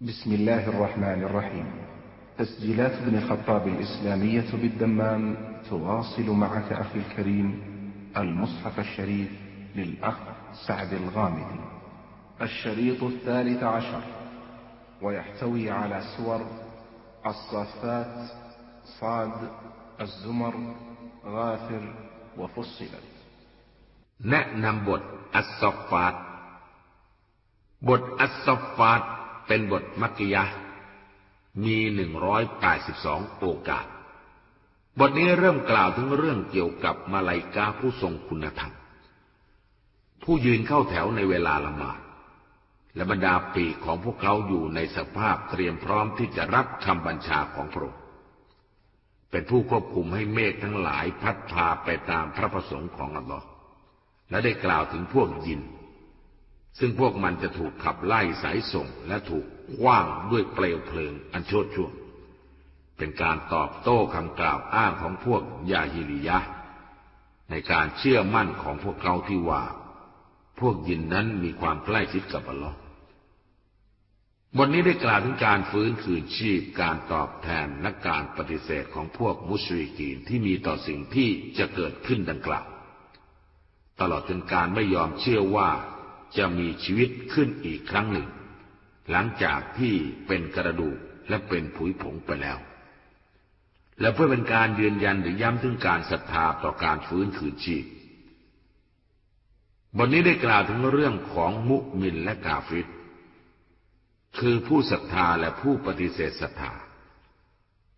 بسم الله الرحمن الرحيم تسجيلات ابن خطاب الإسلامية بالدمام تواصل معك أخي الكريم المصحف الشريف للأخ سعد الغامدي الشريط الثالث عشر ويحتوي على سور الصافات صاد الزمر غافر وفصلت แนะนำบทอัสซอฟฟาตบทอัสซอฟฟาต เป็นบทมักกิยะมีหนึ่งร้อยแปดสิบสองโอกาส บทนี้เริ่มกล่าวถึงเรื่องเกี่ยวกับมาลายกาผู้ทรงคุณธรรม ผู้ยืนเข้าแถวในเวลาละหมาดและบรรดาปีกของพวกเขาอยู่ในสภาพเตรียมพร้อมที่จะรับคำบัญชาของพระองค์เป็นผู้ควบคุมให้เมฆทั้งหลายพัดพาไปตามพระประสงค์ของอัลลอฮ์และได้กล่าวถึงพวกยิน ซึ่งพวกมันจะถูกขับไล่สายส่งและถูกคว้างด้วยเปลวเพลิงอันโชดช่วง เป็นการตอบโต้คำกล่าวอ้างของพวกยาฮิริยะ ในการเชื่อมั่นของพวกเขาที่ว่า พวกยินนั้นมีความใกล้ชิดกับอัลลอฮ์บทนี้ได้กล่าวถึงการฟื้นคืนชีพการตอบแทนและการปฏิเสธของพวกมุชริกีนที่มีต่อสิ่งที่จะเกิดขึ้นดังกล่าว ตลอดจนการไม่ยอมเชื่อว่า จะมีชีวิตขึ้นอีกครั้งหนึ่ง หลังจากที่เป็นกระดูกและเป็นผุยผงไปแล้ว และเพื่อเป็นการยืนยันหรือย้ำถึงการศรัทธาต่อการฟื้นคืนชีพบทนี้ได้กล่าวถึงเรื่องของมุมินและกาฟิรคือผู้ศรัทธาและผู้ปฏิเสธศรัทธา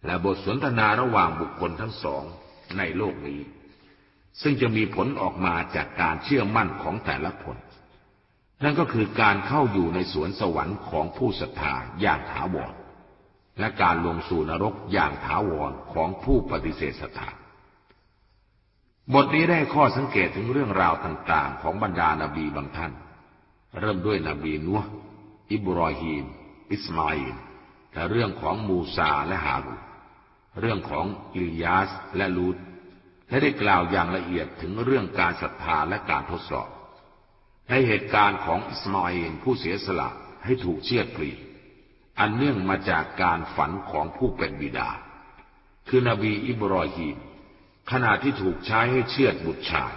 และบทสนทนาระหว่างบุคคลทั้งสองในโลกนี้ ซึ่งจะมีผลออกมาจากการเชื่อมั่นของแต่ละคน นั่นก็คือการเข้าอยู่ในสวนสวรรค์ของผู้ศรัทธาอย่างถาวร และการลงสู่นรกอย่างถาวรของผู้ปฏิเสธศรัทธา บทนี้ได้ข้อสังเกตถึงเรื่องราวต่างๆ ของบรรดานาบีบางท่าน เริ่มด้วยนบีนัวอิบรอฮีม อิสมาอิลและเรื่องของมูซาและฮารุเรื่องของอิลยาสและลูตและได้กล่าวอย่างละเอียดถึงเรื่องการศรัทธาและการทดสอบ ในเหตุการณ์ของอิสมาอิลผู้เสียสละให้ถูกเชือดปลีอันเนื่องมาจากการฝันของผู้เป็นบิดา คือนบีอิบรอฮีมขณะที่ถูกใช้ให้เชือดบุตรชาย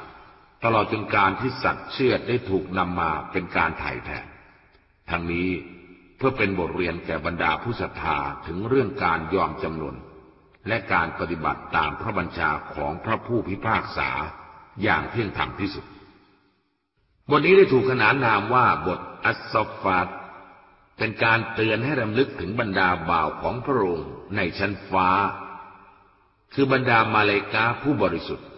ตลอดจนการที่สัตว์เชือดได้ถูกนำมาเป็นการถ่ายแทนทั้งนี้เพื่อเป็นบทเรียนแก่บรรดาผู้ศรัทธาถึงเรื่องการยอมจำนวน และการปฏิบัติตามพระบัญชาของพระผู้พิพากษาอย่างเที่ยงธรรมที่สุด บทนี้ได้ถูกขนานนามว่าบทอัสซอฟฟาตเป็นการเตือนให้รำลึกถึงบรรดาบ่าวของพระองค์ในชั้นฟ้า คือบรรดามาเลกาผู้บริสุทธิ์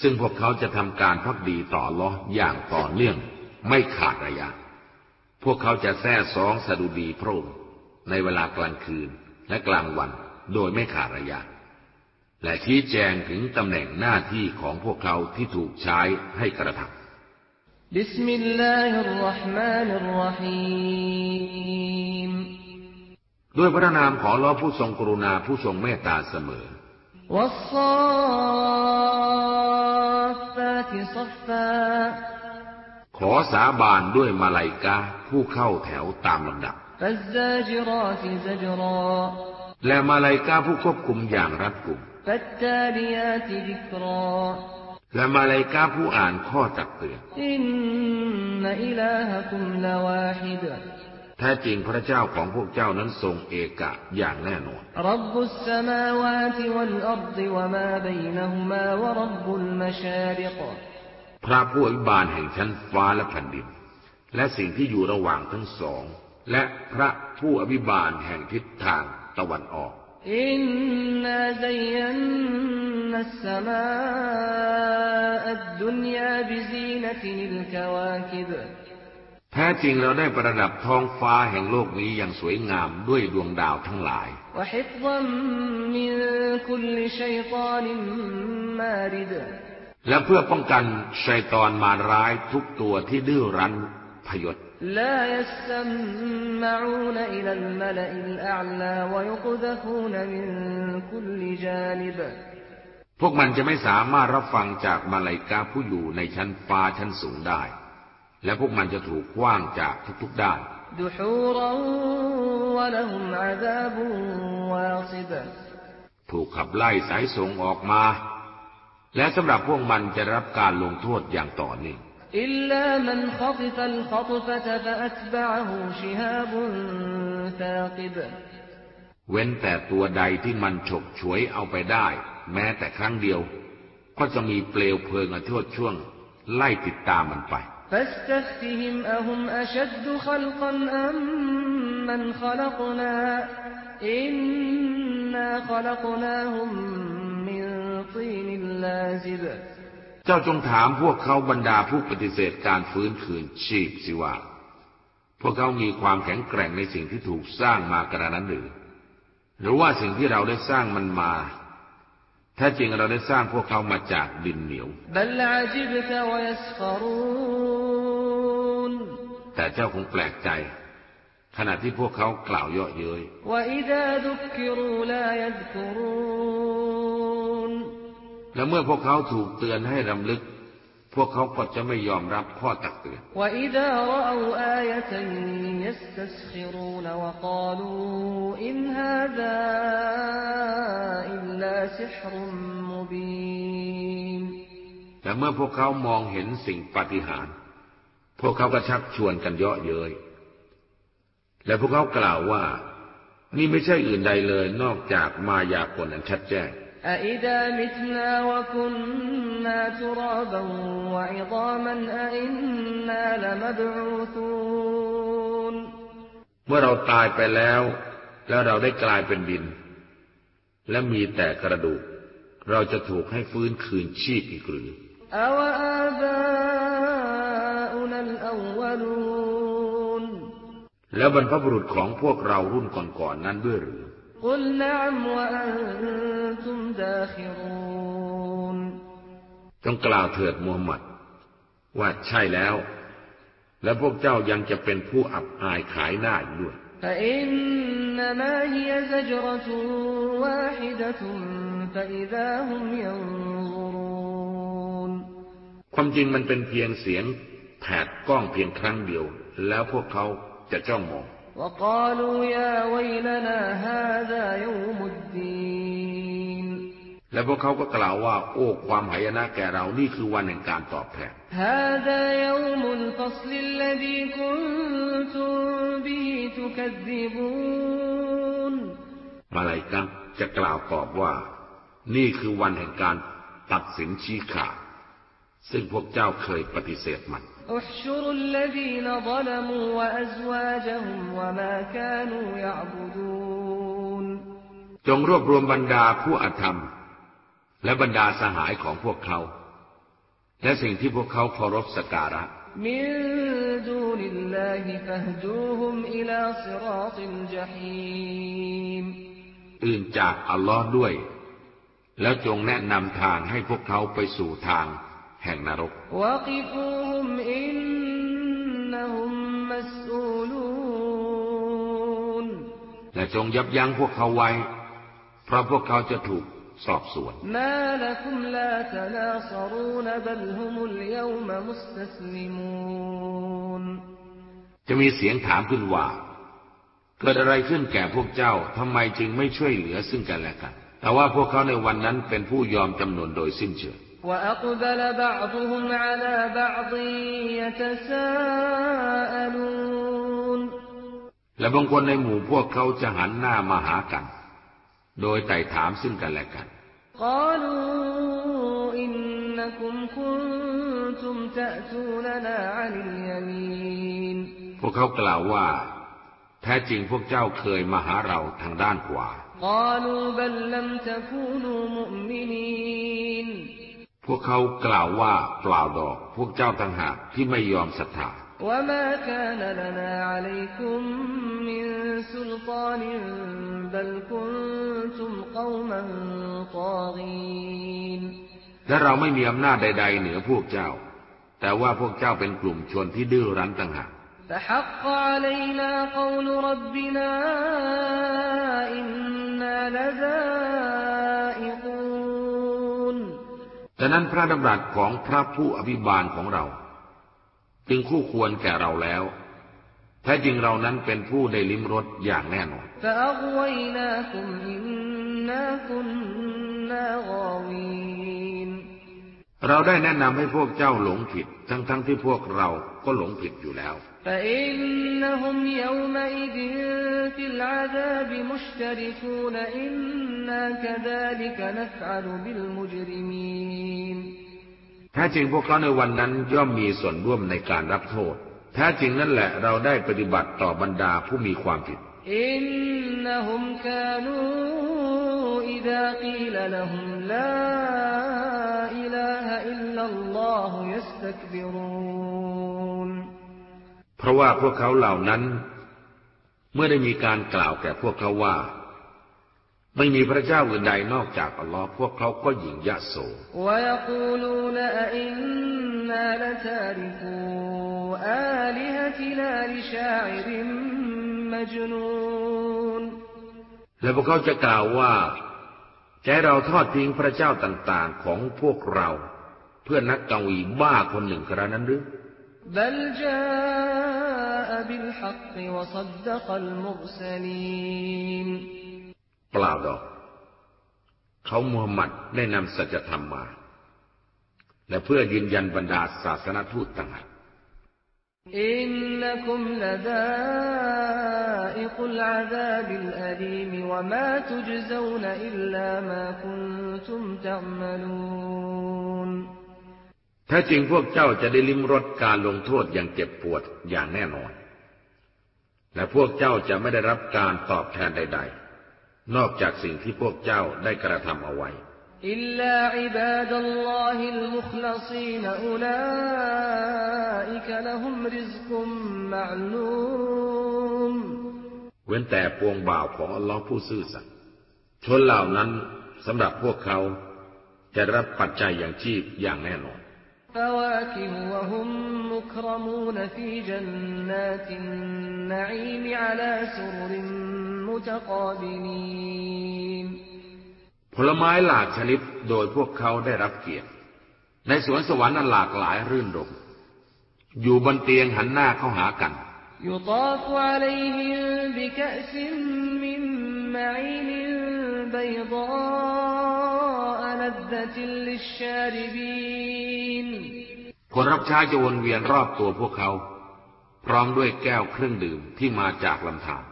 ซึ่งพวกเขาจะทำการพักดีต่อลออย่างต่อเนื่องไม่ขาดระยะ พวกเขาจะแท้ซองสดุดีพระองค์ในเวลากลางคืนและกลางวันโดยไม่ขาดระยะ และชี้แจงถึงตำแหน่งหน้าที่ของพวกเขาที่ถูกใช้ให้กระทำ บิสมิลลาฮิรราะห์มานิรราะฮีมด้วยพระนามของลอผู้ทรงกรุณาผู้ทรงเมตตาเสมอวัสซาฟาติซัฟฟาขอสาบานด้วยมาลายกาผู้เข้าแถวตามลำดับและมาลายกาผู้ควบคุมอย่างรัดกุม และมาลายกาผู้อ่านข้อตักเตือนแท้จริงพระเจ้าของพวกเจ้านั้นทรงเอกะอย่างแน่นอนพระผู้อภิบาลแห่งชั้นฟ้าและแผ่นดิน และสิ่งที่อยู่ระหว่างทั้งสอง และพระผู้อภิบาลแห่งทิศทางตะวันออก อินนาซัยนนัสมาอัดดุนยาบิซีนตินิลกวาคิบแท้จริงเราได้ประดับท้องฟ้าแห่งโลกนี้อย่างสวยงามด้วยดวงดาวทั้งหลาย และเพื่อป้องกันชัยตอนมาร้ายทุกตัวที่ดื้อรั้นพยศ พวกมันจะไม่สามารถรับฟังจากมาลายกาผู้อยู่ในชั้นฟ้าชั้นสูงได้ และพวกมันจะถูกคว้างจากทุกๆด้าน دحورا ولهم عذاب واصب ถูกขับไล่สายส่งออกมา และสำหรับพวกมันจะรับการลงโทษอย่างต่อเนื่อง إلا من خطف الخطفة فأتبعه شهاب ثاقب เว้นแต่ตัวใดที่มันฉกฉวยเอาไปได้ แม้แต่ครั้งเดียว ก็จะมีเปลวเพลิงอโทษช่วง ไล่ติดตามมันไป فاستفتهم أهم أشد خلقا أم من خلقنا إنا خلقناهم من طين لازب เจ้าจงถามพวกเขาบรรดาผู้ปฏิเสธการฟื้นคืนชีพสิว่า พวกเขามีความแข็งแกร่งในสิ่งที่ถูกสร้างมากระนั้นหรือ หรือว่าสิ่งที่เราได้สร้างมันมา ถ้าจริงเราได้สร้างพวกเขามาจากดินเหนียว แต่เจ้าคงแปลกใจ ขณะที่พวกเขากล่าวเยาะเย้ย และเมื่อพวกเขาถูกเตือนให้รำลึก พวกเขาก็จะไม่ยอมรับข้อตักเตือนและเมื่อพวกเขามองเห็นสิ่งปฏิหาร พวกเขาก็ชักชวนกันเยาะเย้ย และพวกเขากล่าวว่า นี่ไม่ใช่อื่นใดเลยนอกจากมายากลอันชัดแจ้ง أإذا متنا وكنا ترابا وعظاما أإنا لمبعوثون เมื่อเราตายไปแล้ว แล้วเราได้กลายเป็นดิน และมีแต่กระดูก เราจะถูกให้ฟื้นคืนชีพอีกหรือ أوآباؤنا الأولون แล้วบรรพบุรุษของพวกเรารุ่นก่อนๆนั้นด้วยหรือ ต้องกล่าวเถิดมูฮัมหมัด ว่าใช่แล้ว และพวกเจ้ายังจะเป็นผู้อับอายขายหน้าอยู่ด้วยความจริงมันเป็นเพียงเสียงแผดกล้องเพียงครั้งเดียว แล้วพวกเขาจะจ้องมอง และพวกเขาก็กล่าวว่า โอ้ความหายนะแก่เรานี่คือวันแห่งการตอบแทนมาลายกัจะกล่าวตอบว่า นี่คือวันแห่งการตัดสินชี้ขาดซึ่งพวกเจ้าเคยปฏิเสธมัน احشروا الذين ظلموا وأزواجهم وما كانوا يعبدون จงรวบรวมบรรดาผู้อธรรม และบรรดาสหายของพวกเขา และสิ่งที่พวกเขาเคารพสักการะ من دون الله فاهدوهم إلى صراط الجحيم อื่นจากอัลลอฮ์ด้วย แล้วจงแนะนำทางให้พวกเขาไปสู่ทาง แห่งนรก และจงยับยั้งพวกเขาไว้ เพราะพวกเขาจะถูกสอบสวน จะมีเสียงถามขึ้นว่า เกิดอะไรขึ้นแก่พวกเจ้าทำไมจึงไม่ช่วยเหลือซึ่งกันและกัน แต่ว่าพวกเขาในวันนั้นเป็นผู้ยอมจำนวนโดยสิ้นเชิง وأقبل بعضهم على بعض يتساءلون และบางคนในหมู่พวกเขาจะหันหน้ามาหากัน โดยไต่ถามซึ่งกันและกัน قالوا إنكم كنتم تأتوننا عن اليمين พวกเขากล่าวว่า แท้จริงพวกเจ้าเคยมาหาเราทางด้านขวา قالوا بل لم تكونوا مؤمنين พวกเขากล่าวว่าเปล่าดอกพวกเจ้าต่างหากที่ไม่ยอมศรัทธาและเราไม่มีอำนาจใด ๆ เหนือพวกเจ้า แต่ว่าพวกเจ้าเป็นกลุ่มชนที่ดื้อรั้นต่างหากแต่ ดังนั้นพระดำรัสของพระผู้อภิบาลของเรา จึงคู่ควรแก่เราแล้วแท้จริงเรานั้นเป็นผู้ได้ลิ้มรสอย่างแน่นอน เราได้แนะนำให้พวกเจ้าหลงผิด ทั้งๆทที่พวกเราก็หลงผิดอยู่แล้ว فإنهم يومئذ في العذاب مشتركون إنا كذلك نفعل بالمجرمين แท้จริงพวกเขาในวันนั้นย่อมมีส่วนร่วมในการรับโทษ แท้จริงนั่นแหละเราได้ปฏิบัติต่อบรรดาผู้มีความผิด إنهم كانوا إذا قيل لهم لا إله إلا الله يستكبرون เพราะว่าพวกเขาเหล่านั้น เมื่อได้มีการกล่าวแก่พวกเขาว่า ไม่มีพระเจ้าอื่นใดนอกจากอัลลอฮ์พวกเขาก็หยิ่งยะโสและพวกเขาจะกล่าวว่าจเราทอดทิ้งพระเจ้าต่างๆของพวกเรา เพื่อนักกังวีบ้าคนหนึ่งคระนั้นหรือ بالحق وصدق المرسلين เปล่าดอก เขามูฮัมหมัดได้นำสัจธรรมมา และเพื่อยืนยันบรรดาศาสนทูตต่างหาก إنكم لذائق العذاب الأليم وما تجزون إلا ما كنتم تعملون แท้จริงพวกเจ้าจะได้ลิ้มรสการลงโทษอย่างเจ็บปวดอย่างแน่นอน และพวกเจ้าจะไม่ได้รับการตอบแทนใด ๆ นอกจากสิ่งที่พวกเจ้าได้กระทำเอาไว้อิลลาอิบาดัลลอฮิลมุคลซีนอุลาอิกะละฮุมริซกุมมาลูมเว้นแต่ปวงบ่าวของอัลลอฮ์ผู้ซื่อสัตย์ชนเหล่านั้นสำหรับพวกเขาจะรับปัจจัยอย่างชีพอย่างแน่นอน فواكه وهم مكرمون في جنات النعيم على سرر متقابلين ผลไม้หลากชนิดโดยพวกเขาได้รับเกียรติ ในสวนสวรรค์นั้นหลากหลายรื่นรมย์อยู่บนเตียงหันหน้าเข้าหากัน يطاف عليهم بكأس من معين بيضاء لذة للشاربين คนรับใช้จะวนเวียนรอบตัวพวกเขา พร้อมด้วยแก้วเครื่องดื่มที่มาจากลำธาร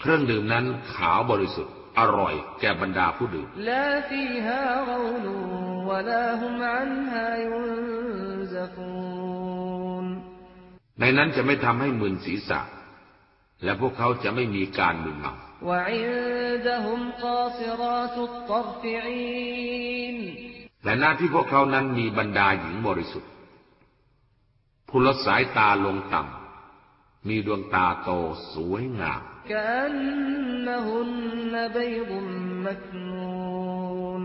เครื่องดื่มนั้นขาวบริสุทธิ์ อร่อยแก่บรรดาผู้ดื่มในนั้นจะไม่ทำให้มึนศีรษะ และพวกเขาจะไม่มีการมึนเมา وعندهم قاصرات الطرف عين และหน้าที่พวกเขานั้นมีบรรดาหญิงบริสุทธิ์ ผู้ลดสายตาลงต่ำ มีดวงตาโตสวยงาม كأنهن بيض مكنون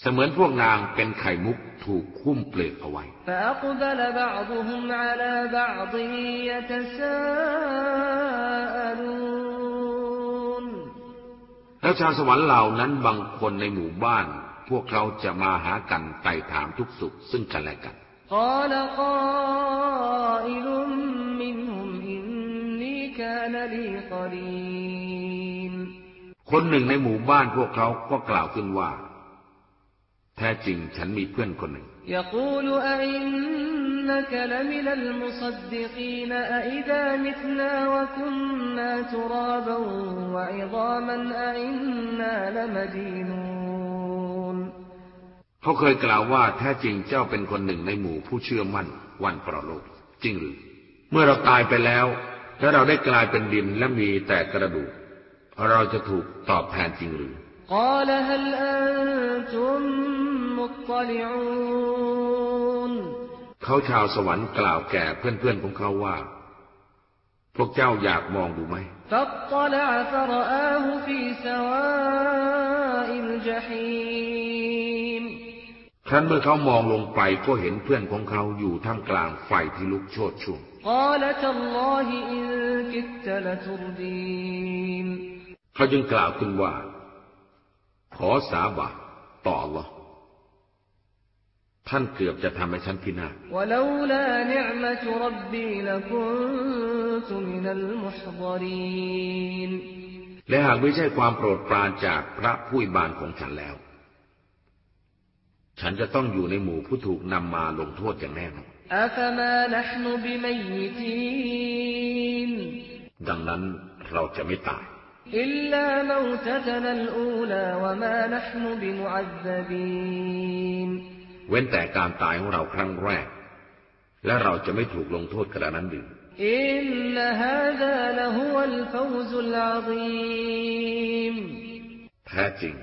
เสมือนพวกนางเป็นไข่มุกถูกคุ้มเปลือกเอาไว้ فأقبل และชาวสวรรค์เหล่านั้นบางคนในหมู่บ้าน พวกเขาจะมาหากันไต่ถามทุกสุขซึ่งกันและกันคนหนึ่งในหมู่บ้านพวกเขาก็กล่าวขึ้นว่า แท้จริงฉันมีเพื่อนคนหนึ่ง يقول أئنك لمن المصدقين أئذا متنا وكنا ترابا وعظاما أئنا لمدينون เขาเคยกล่าวว่าแท้จริงเจ้าเป็นคนหนึ่งในหมู่ผู้เชื่อมั่นวันประโลกจริงหรือ เมื่อเราตายไปแล้ว และเราได้กลายเป็นดินและมีแต่กระดูก เราจะถูกตอบแทนจริงหรือ قال هل أنتم مطلعون เขาชาวสวรรค์กล่าวแก่เพื่อนๆของเขาว่า พวกเจ้าอยากมองดูไหม فاطلع فرآه في سواء الجحيم ครั้นเมื่อเขามองลงไปก็เห็นเพื่อนของเขาอยู่ท่ามกลางไฟที่ลุกโชนช่วง قال تالله إن كدت لتردين เขาจึงกล่าวขึ้นว่า ขอสาบานต่อ Allah ท่านเกือบจะทำให้ฉันพินาศและหากไม่ใช่ความโปรดปรานจากพระผู้บานของฉันแล้ว ฉันจะต้องอยู่ในหมู่ผู้ถูกนำมาลงโทษอย่างแน่นอนดังนั้นเราจะไม่ตาย إلا موتتنا الأولى وما نحن بمعذبين เว้นแต่การตายของเราครั้งแรก และเราจะไม่ถูกลงโทษกระนั้นดื่ إن هذا لهو الفوز العظيم แท้จริง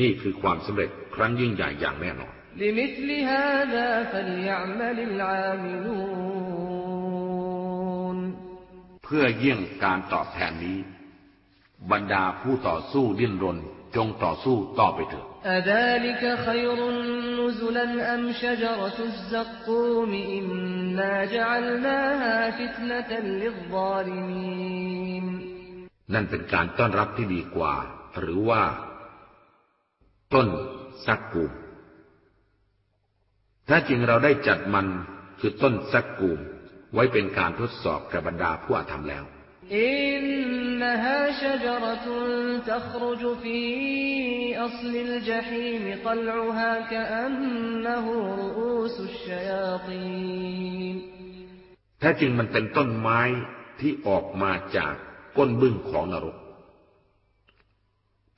นี่คือความสำเร็จครั้งยิ่งใหญ่อย่างแน่นอน لمثل هذا فليعمل العاملون เพื่อเยี่ยงการตอบแทนนี้ บรรดาผู้ต่อสู้ดิ้นรนจงต่อสู้ต่อไปเถิดนั่นเป็นการต้อนรับที่ดีกว่า หรือว่า ต้นซักกูมถ้าจริงเราได้จัดมันคือต้นซักกูมไว้เป็นการทดสอบกับบรรดาผู้อาธรรมแล้ว إنها شجرة تخرج في أصل الجحيم طلعها كأنه رؤوس الشياطين แท้จริงมันเป็นต้นไม้ที่ออกมาจากก้นบึ้งของนรก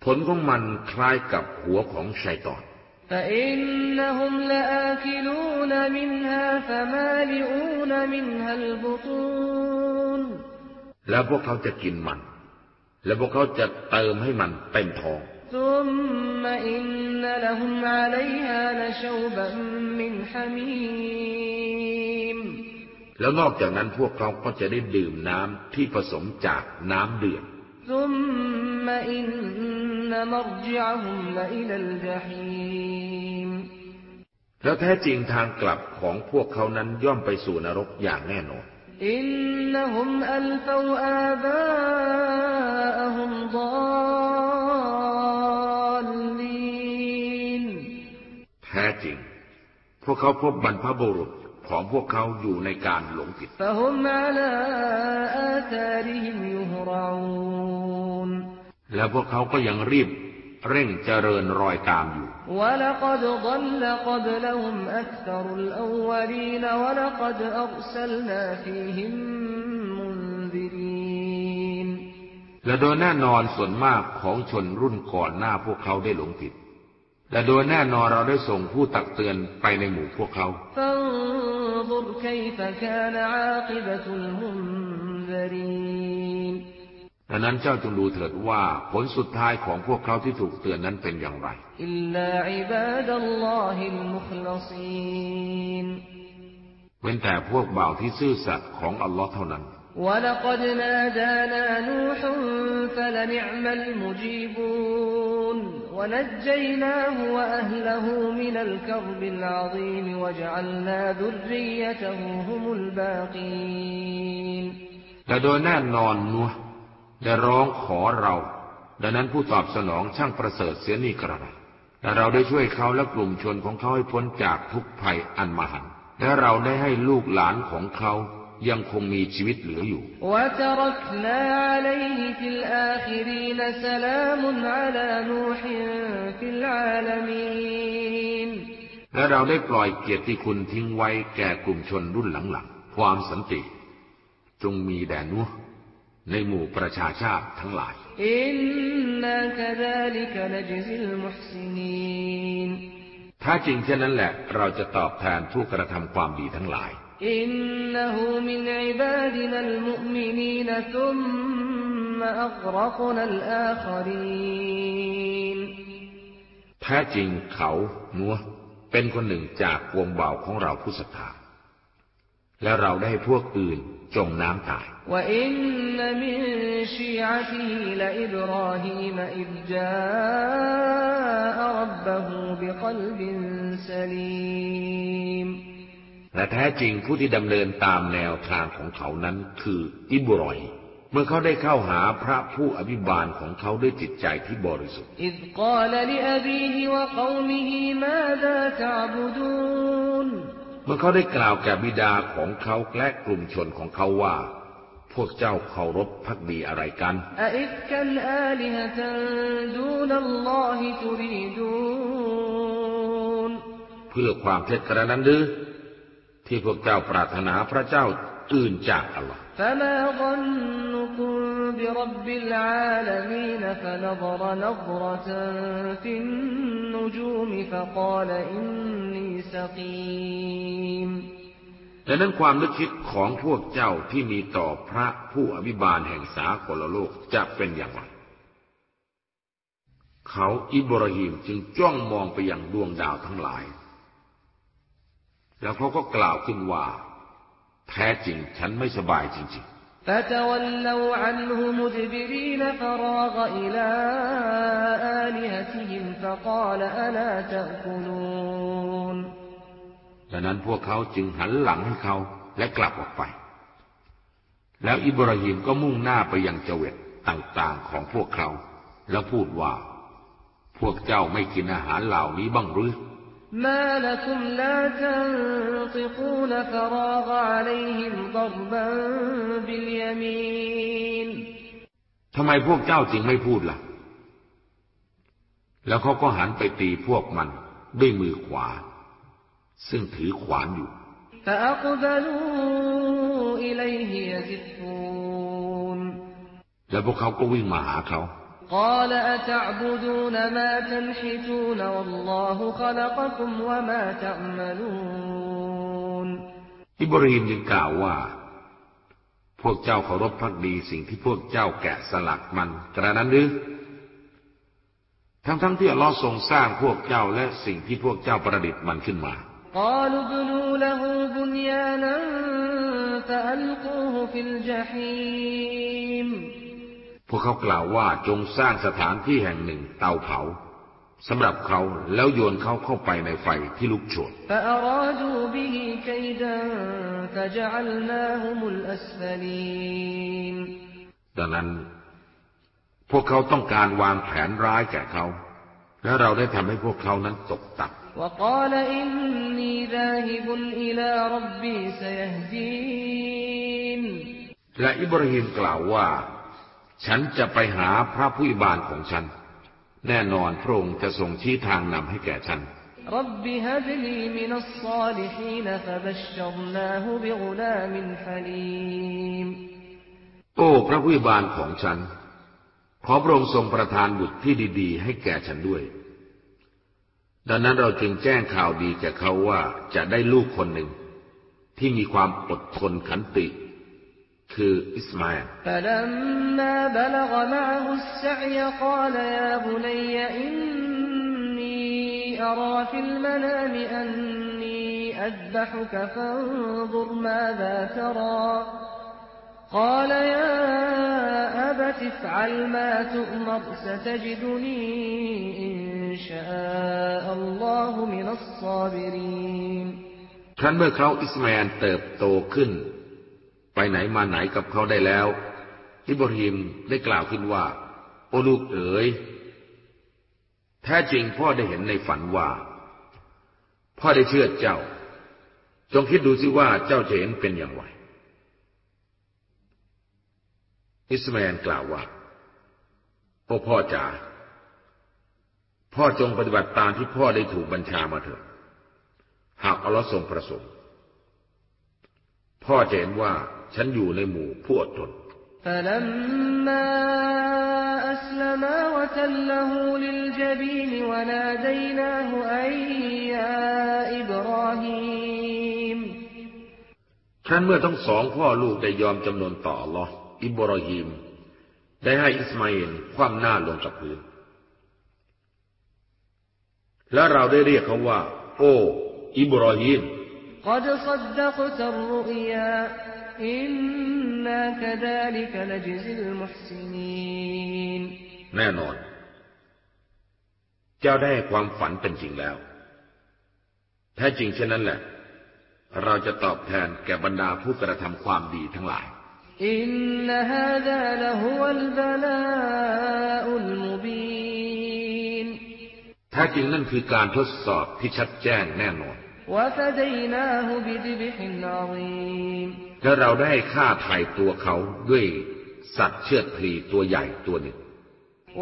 ผลของมันคล้ายกับหัวของชัยตอน فإنهم لآكلون منها فمالئون منها البطون แล้วพวกเขาจะกินมัน และพวกเขาจะเติมให้มันเป็มท้องแล้วนอกจากนั้นพวกเขาก็จะได้ดื่มน้ำที่ผสมจากน้ำเดือดแล้วแท้จริงทางกลับของพวกเขานั้นย่อมไปสู่นรกอย่างแน่นอน อินนะฮุมอัลฟาวอาบาอะแท้จริง พวกเขาพบบรรพบุรุษของพวกเขาอยู่ในการหลงผิด และพวกเขาก็ยังรีบ เร่งเจริญรอยตามอยู่ ولقد ضل قبلهم أكثر الأولين ولقد أرسلنا فيهم منذرين และโดยแน่นอนส่วนมากของชนรุ่นก่อนหน้าพวกเขาได้หลงผิด และโดยแน่นอนเราได้ส่งผู้ตักเตือนไปในหมู่พวกเขา فانظر كيف كان عاقبة المنذرين ดังนั้นเจ้าจงดูเถิดว่าผลสุดท้ายของพวกเขาที่ถูกเตือนนั้นเป็นอย่างไร إلا عباد الله المخلصين เว้นแต่พวกบ่าวที่ซื่อสัตย์ของอัลลอฮ์เท่านั้น ولقد نادانا نوح فلنعم المجيبون ونجيناه وأهله من الكرب العظيم وجعلنا ذريته هم الباقين และโดยแน่นอนนัว ได้ร้องขอเรา ดังนั้นผู้ตอบสนองช่างประเสริฐเสียนี่กระไรแต่เราได้ช่วยเขาและกลุ่มชนของเขาให้พ้นจากทุกภัยอันมหันต์และเราได้ให้ลูกหลานของเขายังคงมีชีวิตเหลืออยู่ และเราได้ปล่อยเกียรติคุณทิ้งไว้แก่กลุ่มชนรุ่นหลังๆ ความสันติ จงมีแด่นุ่ ในหมู่ประชาชาติทั้งหลาย ถ้าจริงเช่นนั้นแหละ เราจะตอบแทนผู้กระทำความดีทั้งหลาย แท้จริงเขานัวเป็นคนหนึ่งจากวงเบาของเราผู้ศรัทธา และเราได้พวกอื่น จมน้ำตาย และแท้จริงผู้ที่ดำเนินตามแนวทางของเขานั้นคืออิบุรอยเมื่อเขาได้เข้าหาพระผู้อภิบาลของเขาด้วยจิตใจที่บริสุทธิ์ มื่อเขาได้กล่าวแก่บิดาของเขาและกลุ่มชนของเขาว่า พวกเจ้าเคารพพักดีอะไรกัน เพื่อความเท็จกระนั้นหรือที่พวกเจ้าปรารถนาพระเจ้าตื่นจากอัลลอฮ์ برب العالمين فنظر نظرة في النجوم فقال إني سقيم ดังนั้นความนึกคิดของพวกเจ้าที่มีต่อพระผู้อภิบาลแห่งสากลโลกจะเป็นอย่างไร เขาอิบราฮิมจึงจ้องมองไปยังดวงดาวทั้งหลาย แล้วเขาก็กล่าวขึ้นว่า แท้จริงฉันไม่สบายจริง فتولوا عنه مدبرين فراغ إلى آلهتهم فقال ألا تأكلون ๆ ดังนั้นพวกเขาจึงหันหลังให้เขาและกลับออกไป แล้วอิบราฮิมก็มุ่งหน้าไปยังเจเวตต่างๆของพวกเขา แล้วพูดว่า พวกเจ้าไม่กินอาหารเหล่านี้บ้างหรือ ما لكم لا تنطقون فراغ عليهم ضربا باليمين ทำไมพวกเจ้าจึงไม่พูดล่ะ แล้วเขาก็หันไปตีพวกมันด้วยมือขวา ซึ่งถือขวานอยู่ فأقبلوا إليه يزفون แล้วพวกเขาก็วิ่งมาหาเขา قال أتعبدون ما تنحتون والله خلقكم وما تعملون อิบราฮิมจึงกล่าวว่า พวกเจ้าเคารพพักดีสิ่งที่พวกเจ้าแกะสลักมันกระนั้นหรือ ทั้งๆที่อัลลอฮ์ทรงสร้างพวกเจ้าและสิ่งที่พวกเจ้าประดิษฐ์มันขึ้นมา قالوا ابنوا له بنيانا فألقوه في الجحيم พวกเขากล่าวว่าจงสร้างสถานที่แห่งหนึ่งเตาเผาสำหรับเขาแล้วโยนเขาเข้าไปในไฟที่ลุกโชนดังนั้น พวกเขาต้องการวางแผนร้ายแก่เขา และเราได้ทำให้พวกเขานั้นตกต่ำและอิบราฮิมกล่าวว่า ฉันจะไปหาพระผู้บานของฉัน แน่นอนพระองค์จะส่งชี้ทางนำให้แก่ฉัน โอ้พระผู้บานของฉัน ขอพระองค์ทรงประทานบุตรที่ดีๆ ให้แก่ฉันด้วย ดังนั้นเราจึงแจ้งข่าวดีแก่เขาว่าจะได้ลูกคนหนึ่ง ที่มีความอดทนขันติ คืออิสมาอิลครั้นเมื่อเขาอิสมาอิลเติบโตขึ้น ไปไหนมาไหนกับเขาได้แล้ว อิบราฮิมได้กล่าวขึ้นว่า โอ้ลูกเอ๋ย แท้จริงพ่อได้เห็นในฝันว่า พ่อได้เชือดเจ้า จงคิดดูสิว่าเจ้าจะเห็นเป็นอย่างไร อิสมาอิลกล่าวว่า โอ้พ่อจ๋า พ่อจงปฏิบัติตามที่พ่อได้ถูกบัญชามาเถิด หากอัลลอฮ์ทรงประสงค์พ่อจะเห็นว่า ฉันอยู่ในหมู่ผู้อดทนครั้นเมื่อทั้งสองพ่อลูกได้ยอมจำนนต่อลรออิบรอฮิม ได้ให้อิสมาเอลคว่ำหน้าลงกับพื้น และเราได้เรียกเขาว่า โอ้ อิบรอฮิม قد صدقت الرؤيا إنا كذلك نجزي المحسنين แน่นอน เจ้าได้ความฝันเป็นจริงแล้ว แท้จริงเช่นนั้นแหละ เราจะตอบแทนแก่บรรดาผู้กระทำความดีทั้งหลาย อินนฮาดาละฮุวัลบลาอุลมุบีน แท้จริงนั่นคือการทดสอบที่ชัดแจ้งแน่นอน วะฟ ะดัยนาฮุบิดิบฮินอาซีม และเราได้ฆ่าไถ่ตัวเขาด้วยสัตว์เชือดพลีตัวใหญ่ตัวหนึ่ง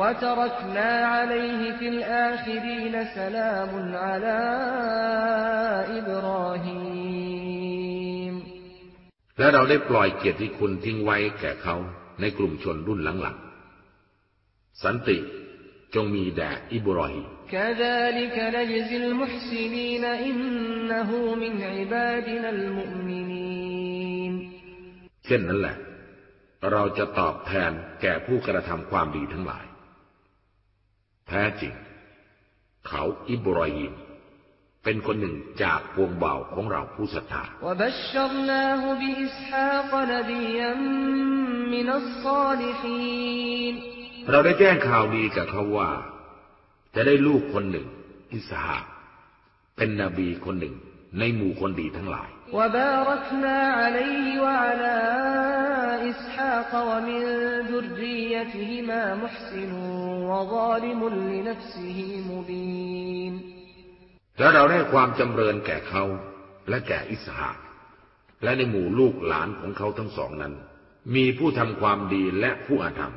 وتركنا عليه في الآخرين سلام على إبراهيم และเราได้ปล่อยเกียรติคุณทิ้งไว้แก่เขาในกลุ่มชนรุ่นหลังๆ สันติจงมีแด่อิบรอฮีม كذلك نجزي المحسنين إنه من عبادنا المؤمنين เช่นนั้นแหละ เราจะตอบแทนแก่ผู้กระทำความดีทั้งหลาย แท้จริง เขาอิบรอฮิมเป็นคนหนึ่งจากวงเบาของเราผู้ศรัทธา เราได้แจ้งข่าวดีกับเขาว่า จะได้ลูกคนหนึ่ง อิสหาเป็นนบีคนหนึ่งในหมู่คนดีทั้งหลาย وباركنا عليه وعلى إسحاق ومن ذريتهما محسن وظالم لنفسه مبين และเราได้ความจำเริญแก่เขาและแก่อิสหากและในหมู่ลูกหลานของเขาทั้งสองนั้น มีผู้ทำความดีและผู้อาธรรม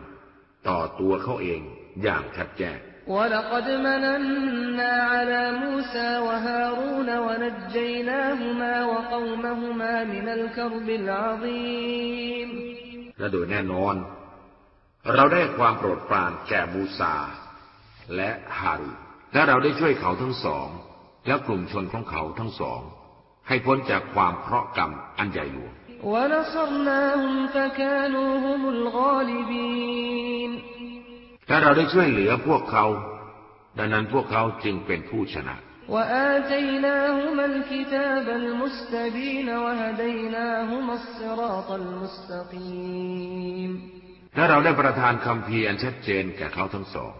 ต่อตัวเขาเองอย่างชัดแจ้ง ولقد مننا على موسى وهارون ونجيناهما وقومهما من الكرب العظيم และโดยแน่นอน เราได้ความโปรดปรานแก่มูซา และฮารุและเราได้ช่วยเขาทั้งสอง และกลุ่มชนของเขาทั้งสอง ให้พ้นจากความเคราะห์กรรมอันใหญ่หลวง และเราได้ช่วยเหลือพวกเขา ดังนั้นพวกเขาจึงเป็นผู้ชนะและเราได้ประทานคำเพียรชัดเจนแก่เขาทั้งสอง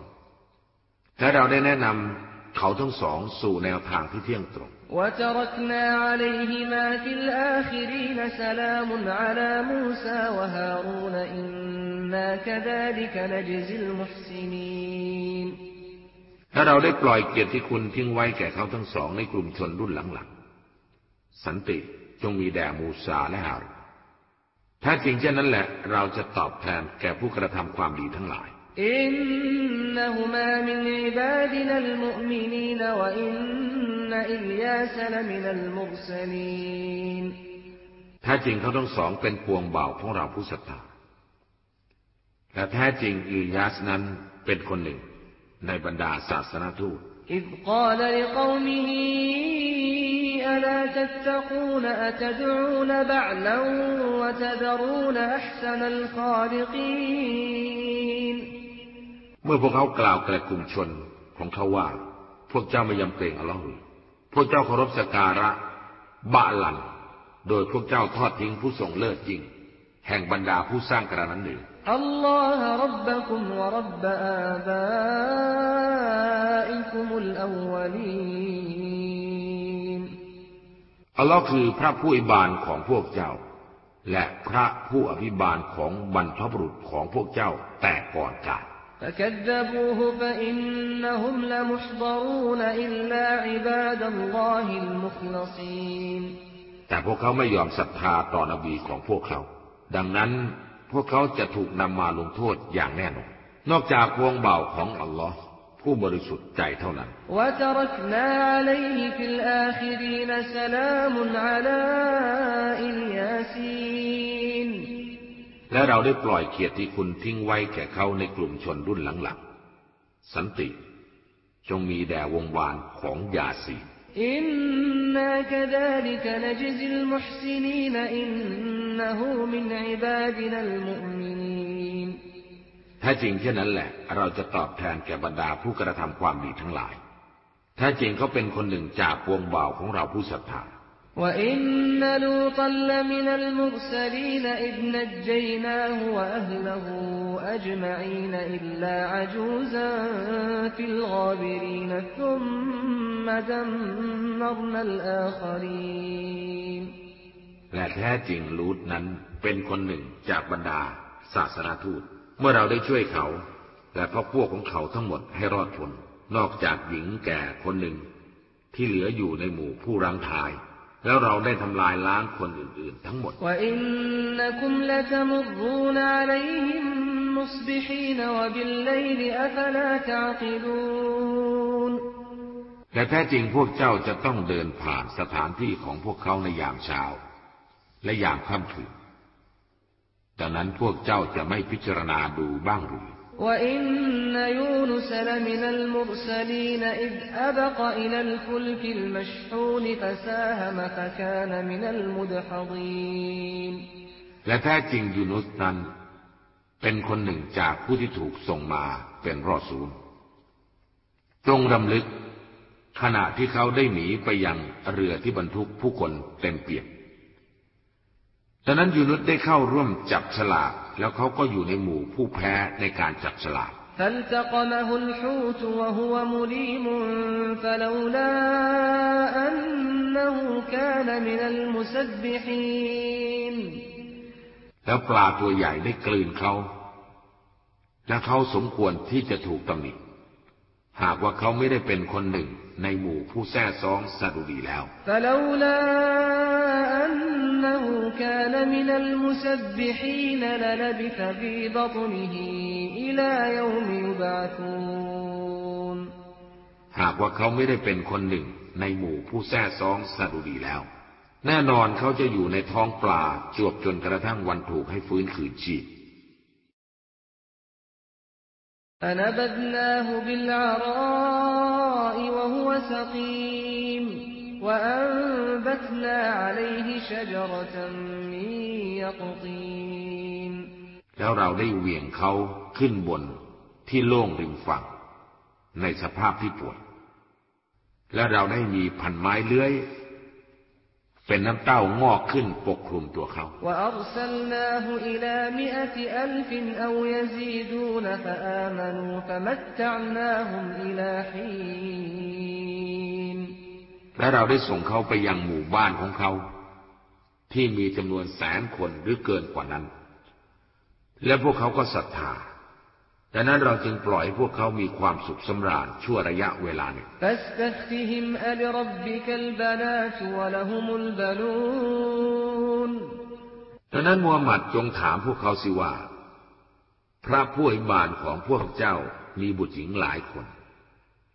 และเราได้แนะนำเขาทั้งสองสู่แนวทางที่เที่ยงตรง وتركنا عليهما في الآخرين سلام على موسى وهارون إنا كذلك نجزي المحسنين และเราได้ปล่อยเกียรติคุณทิ้งไว้แก่เขาทั้งสองในกลุ่มชนรุ่นหลังๆ สันติจงมีแด่มูซาและฮารุนถ้าจริงเช่นนั้นแหละ เราจะตอบแทนแก่ผู้กระทำความดีทั้งหลาย إنهما من عبادنا المؤمنين وإن إلياس لمن المرسلين แท้จริงเขาทั้งสองเป็นพวงเบาของเราผู้ศรัทธา และแท้จริงอิลยาสนั้นเป็นคนหนึ่ง ในบรรดาศาสนทูต إذ قال لقومه ألا تتقون أتدعون بعلا وتذرون أحسن الخالقين เ มื่อพวกเขากล่าวแก่กลุ่มชนของเขาว่า พวกเจ้าไม่ยำเกรงอัลลอฮ์พวกเจ้าเคารพสการะบะหลัน โดยพวกเจ้าทอดทิ้งผู้ทรงเลิศจริง แห่งบรรดาผู้สร้างกระนั้นหนึ่งอัลลอฮ์รับบักุมวะรับบะอาบาอิกุมุลอวลีนอัลลอฮ์คือพระผู้อิบานของพวกเจ้า และพระผู้อภิบาลของบรรพบุรุษของพวกเจ้าแต่ก่อนกาล فكذبوه فإنهم لمحضرون إلا عباد الله المخلصين แต่พวกเขาไม่ยอมศรัทธาต่อนบีของพวกเขา ดังนั้นพวกเขาจะถูกนำมาลงโทษอย่างแน่นอน นอกจากพวงเบาของอัลลอฮ์ผู้บริสุทธิ์ใจเท่านั้น وتركنا عليه في และเราได้ปล่อยเกียรติคุณทิ้งไว้แก่เขาในกลุ่มชนรุ่นหลังๆ สันติ จงมีแด่วงวานของยาสีอินนาคดาลิกนจซิลมุหซินีนอินนหูมินอิบาดินัลมุมินถ้าจริงแค่นั้นแหละ เราจะตอบแทนแก่บรรดาผู้กระทำความดีทั้งหลาย ถ้าจริงเขาเป็นคนหนึ่งจากวงบาวของเราผู้ศรัทธา وإن لوطا لمن المرسلين إذ نجيناه وأهله أجمعين إلا عجوزا في الغابرين ثم دمرنا الآخرين และแท้จริงลูตนั้นเป็นคนหนึ่งจากบรรดาศาสนาทูต เมื่อเราได้ช่วยเขา และพรรคพวกของเขาทั้งหมดให้รอดพ้นนอกจากหญิงแก่คนหนึ่ง ที่เหลืออยู่ในหมู่ผู้รังทาย แล้วเราได้ทำลายล้างคนอื่นๆ ทั้งหมด และแท้จริงพวกเจ้าจะต้องเดินผ่านสถานที่ของพวกเขาในยามเช้า และยามค่ำคืนดังนั้นพวกเจ้าจะไม่พิจารณาดูบ้างหรือ وإن يونس لمن المرسلين إذ أبق إلى الفلك المشحون فساهم فكان من المدحضين และแท้จริงยูนุสนั้น เป็นคนหนึ่งจากผู้ที่ถูกส่งมาเป็นรอซูลจงรำลึก ขณะที่เขาได้หนีไปยังเรือที่บรรทุกผู้คนเต็มเปี่ยมดังนั้นยูนุสได้เข้าร่วมจับฉลาก แล้วเขาก็อยู่ในหมู่ผู้แพ้ในการจับฉลาก فالتقمه الحوت وهو مليم فلولا أنه كان من المسبحين แล้วปลาตัวใหญ่ได้กลืนเขา และเขาสมควรที่จะถูกตำหนิหากว่าเขาไม่ได้เป็นคนหนึ่งในหมู่ผู้แท้ซองสดุดีแล้ว فلولا أنه كان من المسبحين للبث في بطنه إلى يوم يبعثون หากว่าเขาไม่ได้เป็นคนหนึ่งในหมู่ผู้แท้ซองสดุดีแล้ว แน่นอนเขาจะอยู่ในท้องปลาจวบจนกระทั่งวันถูกให้ฟื้นคืนชีพ فنبذناه بالعراء وهو سقيم وأنبتنا عليه شجرة من يقطين แล้วเราได้เหวี่ยงเขาขึ้นบนที่โล่งริมฝั่ง ในสภาพที่ปวด และเราได้มีพันไม้เลื้อย เป็นน้ำเต้างอกขึ้นปกคลุมตัวเขา وأرسلناه إلى مئة และเราได้ส่งเขาไปยังหมู่บ้านของเขา ที่มีจำนวนแสนคนหรือเกินกว่านั้น และพวกเขาก็ศรัทธาดังนั้นเราจึงปล่อยให้พวกเขามีความสุขสำราญชั่วระยะเวลาหนึ่งดังนั้นมูฮัมหมัดจงถามพวกเขาสิว่า พระผู้อภิบาลของพวกเจ้ามีบุตรหญิงหลายคน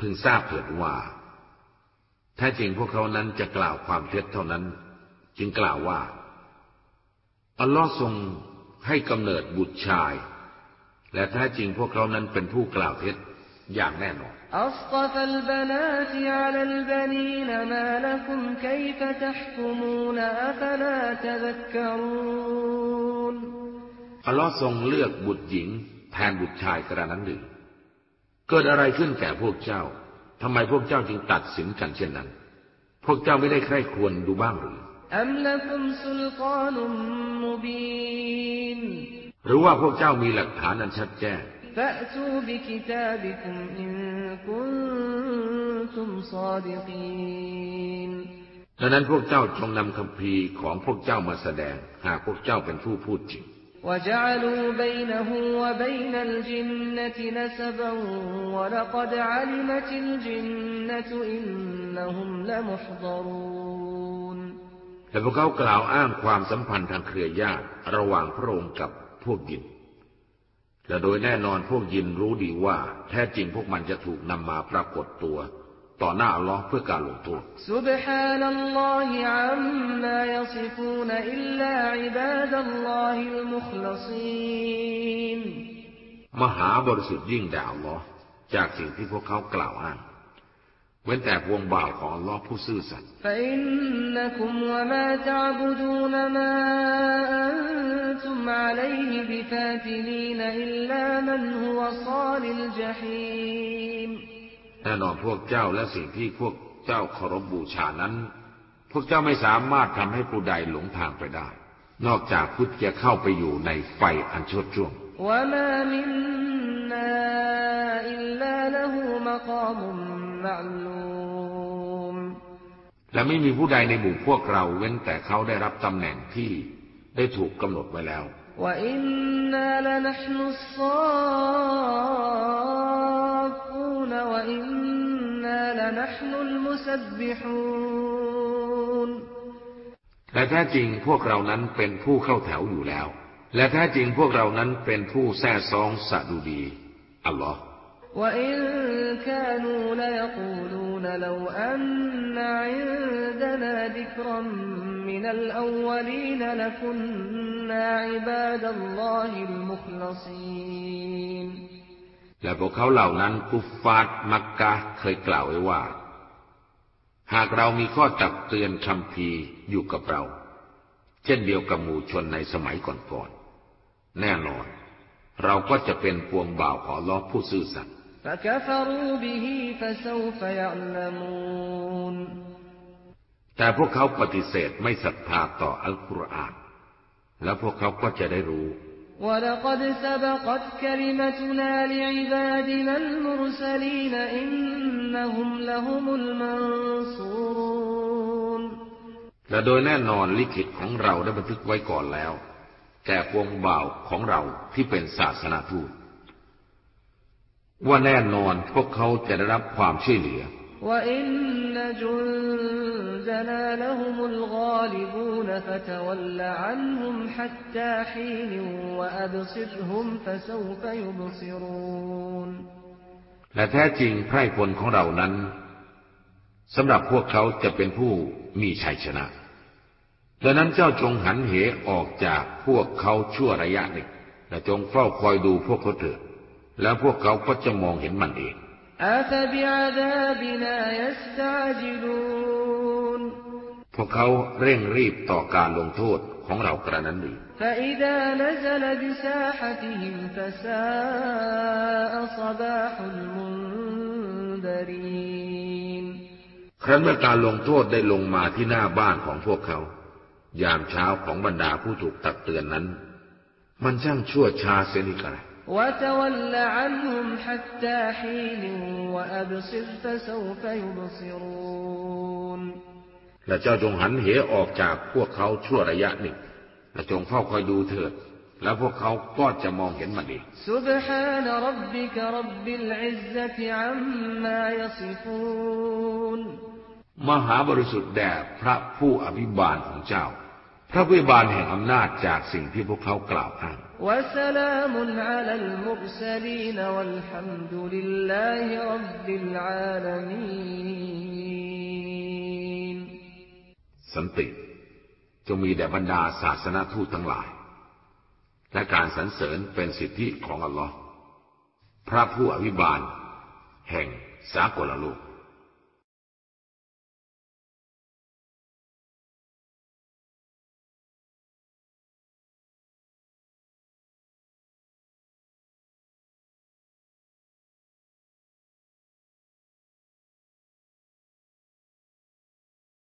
พึงทราบเถิดว่า ถ้าจริงพวกเขานั้นจะกล่าวความเท็จเท่านั้น จึงกล่าวว่า อัลลอฮ์ทรงให้กำเนิดบุตรชาย และถ้าจริงพวกเขานั้นเป็นผู้กล่าวเท็จอย่างแน่นอนอัลลอฮ์ทรงเลือกบุตรหญิง แทนบุตรชายกระนั้นหนึ่ง เกิดอะไรขึ้นแก่พวกเจ้าทำไมพวกเจ้าจึงตัดสินกันเช่นนั้น พวกเจ้าไม่ได้ใคร่ควรดูบ้างหรือหรือว่าพวกเจ้ามีหลักฐานอันชัดแจ้งดังนั้นพวกเจ้าจงนำคำพีของพวกเจ้ามาแสดง หากพวกเจ้าเป็นผู้พูดจริง وجعلوا بينه وبين الجنة نسبا ولقد علمت الجنة إنهم لمحضرون แต่พวกเขากล่าวอ้างความสัมพันธ์ทางเครือญาติระหว่างพระองค์กับพวกยิน และโดยแน่นอนพวกยินรู้ดีว่า แท้จริงพวกมันจะถูกนำมาปรากฏตัว ต่อหน้าอัลลอฮ์เพื่อการลงโทษسبحان الله عما يصفون إلا عباد الله المخلصينมหาบริสุทธิ์ยิ่งแดาวหลลอฮ์จากสิ่งที่พวกเขากล่าวอ้างเว้นแต่ปวงบ่าวของอัลลอฮ์ผู้ซื่อสัตย์إلا من هو صال الجحيم แน่นอนพวกเจ้าและสิ่งที่พวกเจ้าเคารพบบูชานั้น พวกเจ้าไม่สามารถทำให้ผู้ใดหลงทางไปได้ นอกจากพุทธจะเข้าไปอยู่ในไฟอันชดช่วงและไม่มีผู้ใดในหมู่พวกเราเว้นแต่เขาได้รับตำแหน่งที่ได้ถูกกำหนดไว้แล้วว وإنا لنحن المسبحون และแท้จริงพวกเรานั้นเป็นผู้เข้าแถวอยู่แล้ว และแท้จริงพวกเรานั้นเป็นผู้แท้ซองสะดุดี อัลลอฮ์ وإن كانوا ليقولون لو أن عندنا ذكرا من الأولين لكنا عباد الله المخلصين และพวกเขาเหล่านั้นกุฟฟาตมักกะเคยกล่าวไว้ว่า หากเรามีข้อตักเตือนคำพีอยู่กับเรา เช่นเดียวกับหมู่ชนในสมัยก่อนๆ แน่นอน เราก็จะเป็นพวงบ่าวขอล้อผู้ซื่อสัตย์แต่พวกเขาปฏิเสธไม่ศรัทธาต่ออัลกุรอาน และพวกเขาก็จะได้รู้ ولقد سبقت كلمتنا لعبادنا المرسلين إنهم لهم المنصورون และโดยแน่นอนลิขิตของเราได้บันทึกไว้ก่อนแล้ว แก่พวงบ่าวของเราที่เป็นศาสนาทูต ว่าแน่นอนพวกเขาจะได้รับความช่วยเหลือ وإن جندنا لهم الغالبون فتول عنهم حتى حين وأبصرهم فسوف يبصرون และแท้จริงไพร่พลของเรานั้นสำหรับพวกเขาจะเป็นผู้มีชัยชนะ ดังนั้นเจ้าจงหันเหออกจากพวกเขาชั่วระยะหนึ่ง และจงเฝ้าคอยดูพวกเขาเถิด แล้วพวกเขาก็จะมองเห็นมันเอง أفبعذابنا يستعجلون พวกเขาเร่งรีบต่อการลงโทษของเรากระนั้นหรืครั้นเมื่อการลงโทษได้ลงมาที่หน้าบ้านของพวกเขา ยามเช้าของบรรดาผู้ถูกตักเตือนนั้น มันช่างชั่วช้าเสียหรือไง และเจ้าจงหันเหออกจากพวกเขาชั่วระยะหนึ่ง และจงเฝ้าคอยดูเถิด แล้วพวกเขาก็จะมองเห็นมันเองมหาบริสุทธิ์แด่พระผู้อภิบาลของเจ้า พระวิบาลแห่งอำนาจจากสิ่งที่พวกเขากล่าวอ้างสันติจะมีแด่บรรดาศาสนาทูตทั้งหลาย และการสรรเสริญเป็นสิทธิของอัลลอฮ์พระผู้อภิบาล แห่งสากลโลก